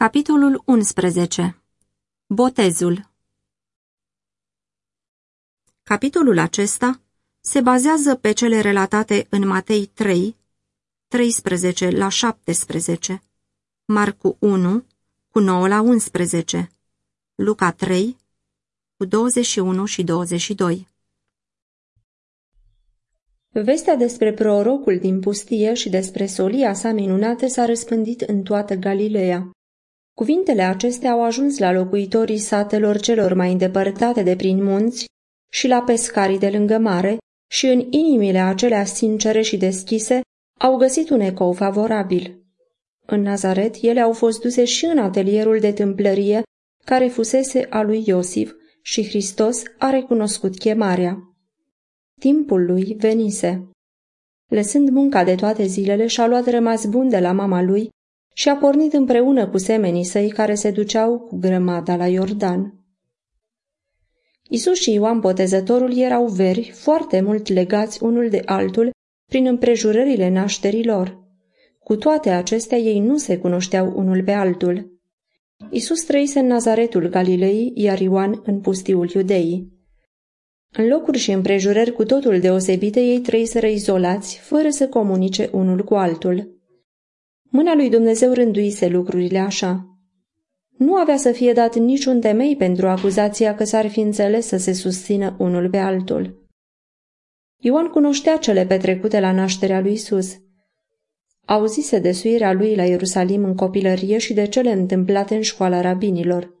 Capitolul 11. Botezul Capitolul acesta se bazează pe cele relatate în Matei 3, 13 la 17, Marcu 1, cu 9 la 11, Luca 3, cu 21 și 22. Vestea despre prorocul din pustie și despre solia sa minunată s-a răspândit în toată Galileea. Cuvintele acestea au ajuns la locuitorii satelor celor mai îndepărtate de prin munți și la pescarii de lângă mare și în inimile acelea sincere și deschise au găsit un ecou favorabil. În Nazaret, ele au fost duse și în atelierul de tâmplărie care fusese a lui Iosif și Hristos a recunoscut chemarea. Timpul lui venise. Lăsând munca de toate zilele, și-a luat rămas bun de la mama lui și a pornit împreună cu semenii săi care se duceau cu grămada la Iordan. Isus și Ioan Botezătorul erau veri, foarte mult legați unul de altul prin împrejurările nașterilor. Cu toate acestea ei nu se cunoșteau unul pe altul. Isus trăise în Nazaretul Galilei, iar Ioan în pustiul Iudeii. În locuri și împrejurări cu totul deosebite, ei trăiseră izolați, fără să comunice unul cu altul. Mâna lui Dumnezeu rânduise lucrurile așa. Nu avea să fie dat niciun temei pentru acuzația că s-ar fi înțeles să se susțină unul pe altul. Ioan cunoștea cele petrecute la nașterea lui Isus. Auzise de suirea lui la Ierusalim în copilărie și de cele întâmplate în școala rabinilor.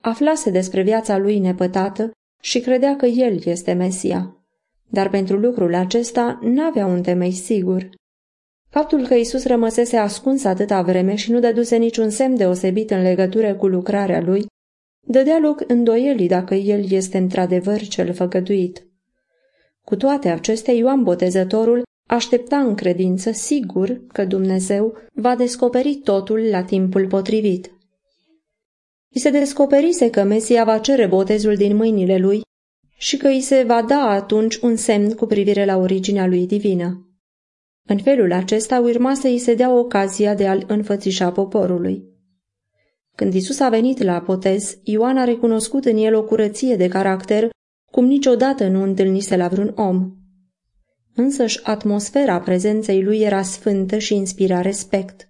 Aflase despre viața lui nepătată și credea că el este Mesia. Dar pentru lucrul acesta n-avea un temei sigur. Faptul că Isus rămăsese ascuns atâta vreme și nu dăduse niciun semn deosebit în legătură cu lucrarea lui, dădea loc îndoielii dacă el este într-adevăr cel făgăduit. Cu toate acestea, Ioan Botezătorul aștepta în credință sigur că Dumnezeu va descoperi totul la timpul potrivit. I se descoperise că Mesia va cere botezul din mâinile lui și că îi se va da atunci un semn cu privire la originea lui divină. În felul acesta urma să îi se dea ocazia de a-l înfățișa poporului. Când Isus a venit la potez, Ioan a recunoscut în el o curăție de caracter cum niciodată nu întâlnise la vreun om. Însăși atmosfera prezenței lui era sfântă și inspira respect.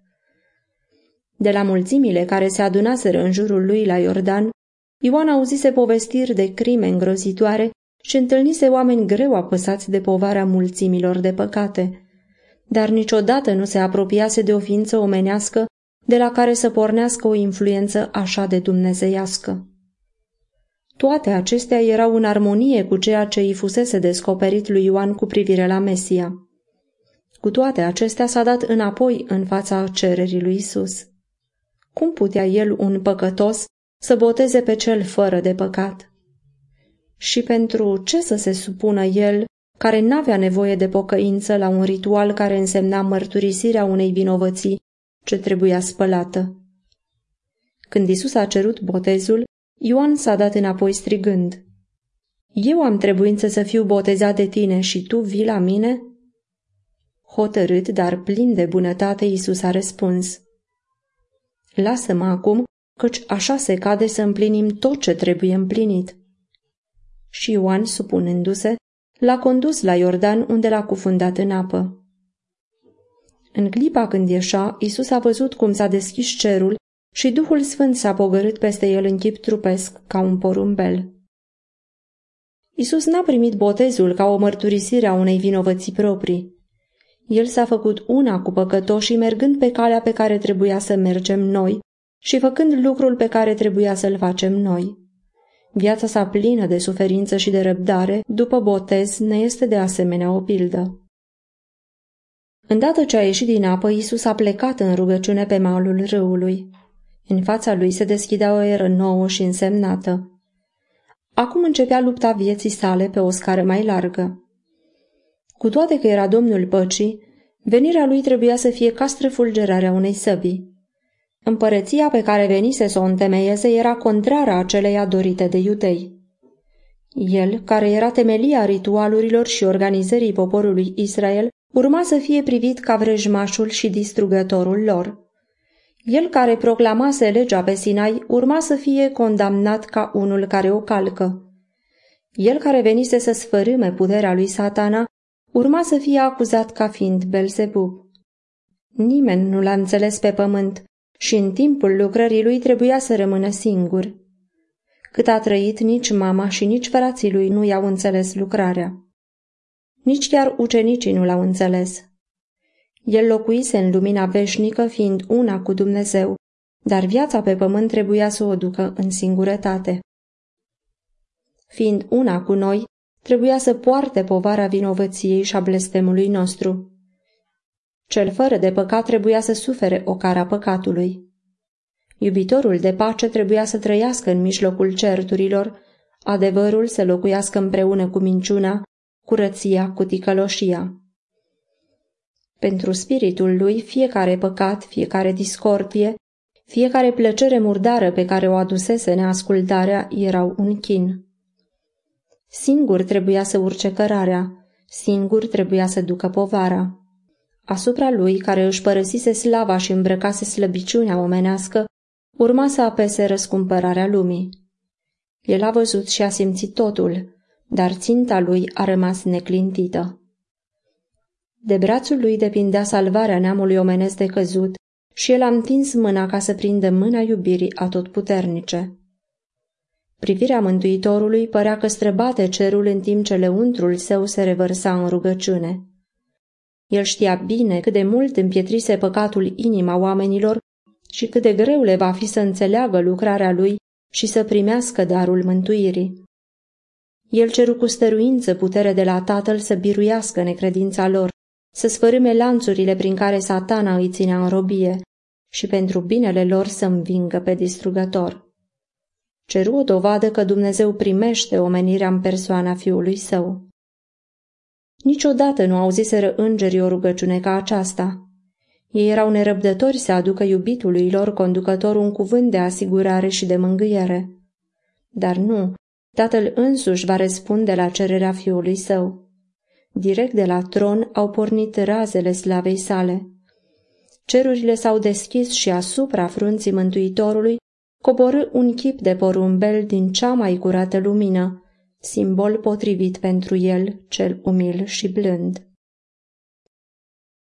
De la mulțimile care se adunaseră în jurul lui la Iordan, Ioan auzise povestiri de crime îngrozitoare și întâlnise oameni greu apăsați de povara mulțimilor de păcate – dar niciodată nu se apropiase de o ființă omenească de la care să pornească o influență așa de dumnezeiască. Toate acestea erau în armonie cu ceea ce îi fusese descoperit lui Ioan cu privire la Mesia. Cu toate acestea s-a dat înapoi în fața cererii lui Isus. Cum putea el, un păcătos, să boteze pe cel fără de păcat? Și pentru ce să se supună el care n-avea nevoie de pocăință la un ritual care însemna mărturisirea unei vinovății ce trebuia spălată. Când Isus a cerut botezul, Ioan s-a dat înapoi strigând, Eu am trebuință să fiu botezat de tine și tu vii la mine?" Hotărât, dar plin de bunătate, Isus a răspuns, Lasă-mă acum, căci așa se cade să împlinim tot ce trebuie împlinit. Și Ioan, supunându-se, l-a condus la Iordan unde l-a cufundat în apă. În clipa când ieșa, Isus a văzut cum s-a deschis cerul și Duhul Sfânt s-a pogărât peste el în chip trupesc, ca un porumbel. Isus n-a primit botezul ca o mărturisire a unei vinovății proprii. El s-a făcut una cu păcătoșii mergând pe calea pe care trebuia să mergem noi și făcând lucrul pe care trebuia să-l facem noi. Viața sa plină de suferință și de răbdare, după botez, ne este de asemenea o pildă. Îndată ce a ieșit din apă, Isus a plecat în rugăciune pe malul râului. În fața lui se deschidea o eră nouă și însemnată. Acum începea lupta vieții sale pe o scară mai largă. Cu toate că era domnul păcii, venirea lui trebuia să fie ca străfulgerarea unei săbii. Împărăția pe care venise să o întemeieze era contrară aceleia dorite de iudei. El, care era temelia ritualurilor și organizării poporului Israel, urma să fie privit ca vrăjmașul și distrugătorul lor. El care proclamase legea pe Sinai urma să fie condamnat ca unul care o calcă. El care venise să sfărâme puterea lui satana urma să fie acuzat ca fiind Belzebub. Nimeni nu l-a înțeles pe pământ și în timpul lucrării lui trebuia să rămână singur. Cât a trăit, nici mama și nici frații lui nu i-au înțeles lucrarea. Nici chiar ucenicii nu l-au înțeles. El locuise în lumina veșnică, fiind una cu Dumnezeu, dar viața pe pământ trebuia să o ducă în singurătate. Fiind una cu noi, trebuia să poarte povara vinovăției și a blestemului nostru. Cel fără de păcat trebuia să sufere o cara păcatului. Iubitorul de pace trebuia să trăiască în mijlocul certurilor, adevărul să locuiască împreună cu minciuna, curăția cu ticăloșia. Pentru spiritul lui, fiecare păcat, fiecare discordie, fiecare plăcere murdară pe care o adusese neascultarea erau un chin. Singur trebuia să urce cărarea, singur trebuia să ducă povara. Asupra lui, care își părăsise slava și îmbrăcase slăbiciunea omenească, urma să apese răscumpărarea lumii. El a văzut și a simțit totul, dar ținta lui a rămas neclintită. De brațul lui depindea salvarea neamului omenesc de căzut și el a întins mâna ca să prindă mâna iubirii atotputernice. Privirea Mântuitorului părea că străbate cerul în timp ce lăuntrul său se revărsa în rugăciune. El știa bine cât de mult împietrise păcatul inima oamenilor și cât de greu le va fi să înțeleagă lucrarea lui și să primească darul mântuirii. El ceru cu stăruință putere de la Tatăl să biruiască necredința lor, să sfărâme lanțurile prin care satana îi ținea în robie și pentru binele lor să învingă pe distrugător. Ceru o dovadă că Dumnezeu primește omenirea în persoana fiului său. Niciodată nu auziseră îngerii o rugăciune ca aceasta. Ei erau nerăbdători să aducă iubitului lor conducător un cuvânt de asigurare și de mângâiere. Dar nu, tatăl însuși va răspunde la cererea fiului său. Direct de la tron au pornit razele slavei sale. Cerurile s-au deschis și asupra frunții Mântuitorului coborâ un chip de porumbel din cea mai curată lumină, simbol potrivit pentru el, cel umil și blând.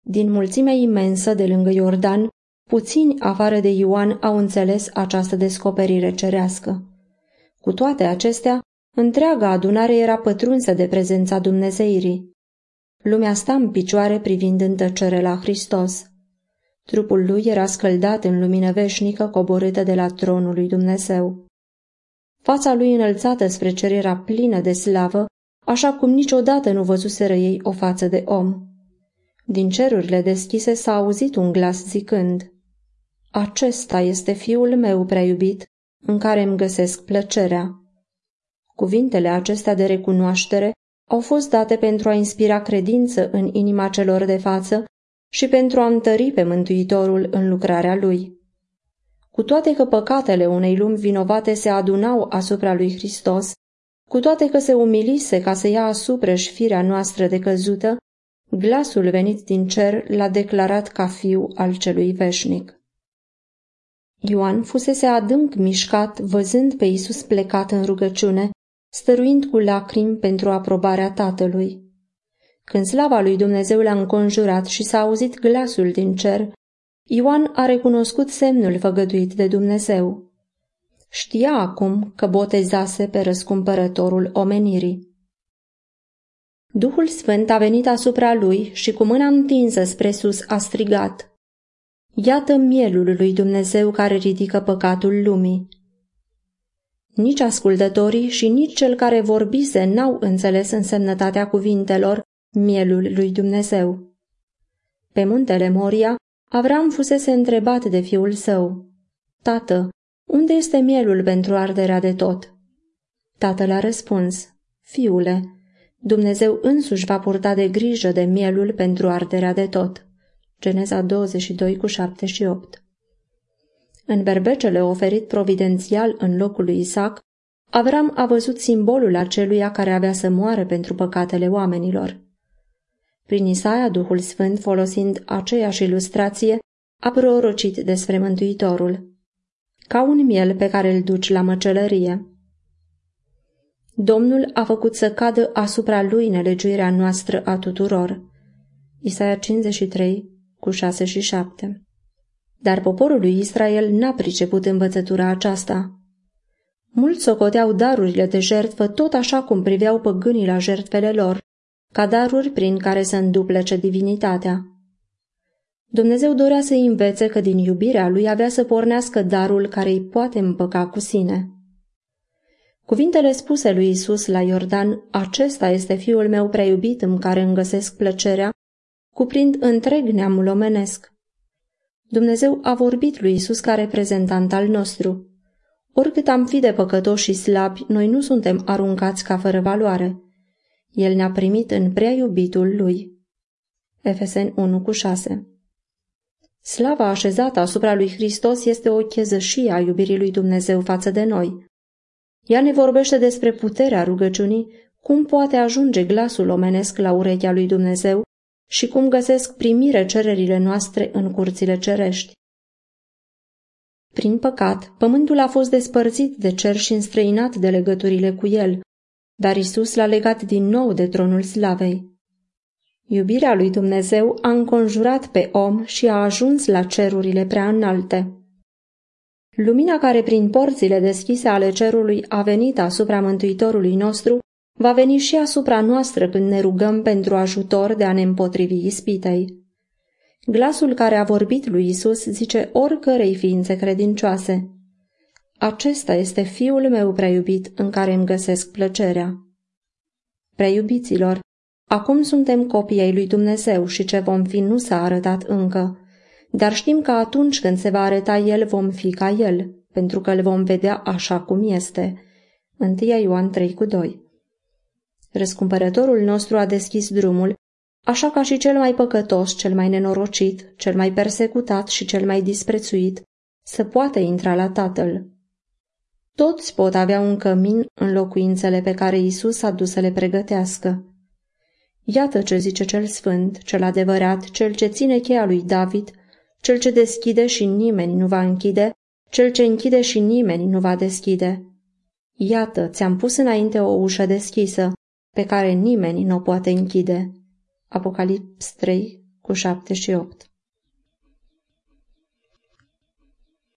Din mulțimea imensă de lângă Iordan, puțini afară de Ioan au înțeles această descoperire cerească. Cu toate acestea, întreaga adunare era pătrunsă de prezența Dumnezeirii. Lumea sta în picioare privind în tăcere la Hristos. Trupul lui era scăldat în lumină veșnică coborâtă de la tronul lui Dumnezeu. Fața lui înălțată spre cer era plină de slavă, așa cum niciodată nu văzuseră ei o față de om. Din cerurile deschise s-a auzit un glas zicând, Acesta este fiul meu prea iubit, în care îmi găsesc plăcerea. Cuvintele acestea de recunoaștere au fost date pentru a inspira credință în inima celor de față și pentru a întări pe Mântuitorul în lucrarea lui. Cu toate că păcatele unei lumi vinovate se adunau asupra lui Hristos, cu toate că se umilise ca să ia asupra firea noastră de căzută, glasul venit din cer l-a declarat ca fiu al celui veșnic. Ioan fusese adânc mișcat văzând pe Isus plecat în rugăciune, stăruind cu lacrimi pentru aprobarea tatălui. Când slava lui Dumnezeu l-a înconjurat și s-a auzit glasul din cer, Ioan a recunoscut semnul făgăduit de Dumnezeu. Știa acum că botezase pe răscumpărătorul omenirii. Duhul Sfânt a venit asupra lui și cu mâna întinsă spre sus a strigat. Iată mielul lui Dumnezeu care ridică păcatul lumii. Nici ascultătorii și nici cel care vorbise n-au înțeles însemnătatea cuvintelor mielul lui Dumnezeu. Pe muntele Moria, Avram fusese întrebat de fiul său, Tată, unde este mielul pentru arderea de tot? Tatăl a răspuns, Fiule, Dumnezeu însuși va purta de grijă de mielul pentru arderea de tot. Geneza 22 cu 7 și 8 În berbecele oferit providențial în locul lui Isaac, Avram a văzut simbolul aceluia care avea să moară pentru păcatele oamenilor. Prin Isaia, Duhul Sfânt, folosind aceeași ilustrație, a prorocit despre Mântuitorul, ca un miel pe care îl duci la măcelărie. Domnul a făcut să cadă asupra lui nelegiuirea noastră a tuturor. Isaia 53, cu 6 și 7 Dar poporul lui Israel n-a priceput învățătura aceasta. Mulți socoteau darurile de jertfă tot așa cum priveau păgânii la jertfele lor, ca daruri prin care să înduplece divinitatea. Dumnezeu dorea să învețe că din iubirea lui avea să pornească darul care îi poate împăca cu sine. Cuvintele spuse lui Isus la Iordan, acesta este fiul meu prea iubit în care îmi găsesc plăcerea, cuprind întreg neamul omenesc. Dumnezeu a vorbit lui Isus ca reprezentant al nostru. Oricât am fi de păcătoși și slabi, noi nu suntem aruncați ca fără valoare. El ne-a primit în prea iubitul lui. Efesen 1 cu 6 Slava așezată asupra lui Hristos este o chezășie a iubirii lui Dumnezeu față de noi. Ea ne vorbește despre puterea rugăciunii, cum poate ajunge glasul omenesc la urechea lui Dumnezeu și cum găsesc primire cererile noastre în curțile cerești. Prin păcat, pământul a fost despărțit de cer și înstrăinat de legăturile cu el, dar Isus l-a legat din nou de tronul slavei. Iubirea lui Dumnezeu a înconjurat pe om și a ajuns la cerurile prea înalte. Lumina care prin porțile deschise ale cerului a venit asupra Mântuitorului nostru, va veni și asupra noastră când ne rugăm pentru ajutor de a ne împotrivi ispitei. Glasul care a vorbit lui Isus zice oricărei ființe credincioase. Acesta este fiul meu prea iubit în care îmi găsesc plăcerea. Preiubiților, acum suntem copii ai lui Dumnezeu și ce vom fi nu s-a arătat încă, dar știm că atunci când se va arăta El vom fi ca El, pentru că îl vom vedea așa cum este. 1 Ioan 3 cu 2 Răscumpărătorul nostru a deschis drumul, așa ca și cel mai păcătos, cel mai nenorocit, cel mai persecutat și cel mai disprețuit, să poată intra la Tatăl. Toți pot avea un cămin în locuințele pe care Isus a dus să le pregătească. Iată ce zice cel sfânt, cel adevărat, cel ce ține cheia lui David, cel ce deschide și nimeni nu va închide, cel ce închide și nimeni nu va deschide. Iată, ți-am pus înainte o ușă deschisă, pe care nimeni nu o poate închide. Apocalips 3 cu 7 și 8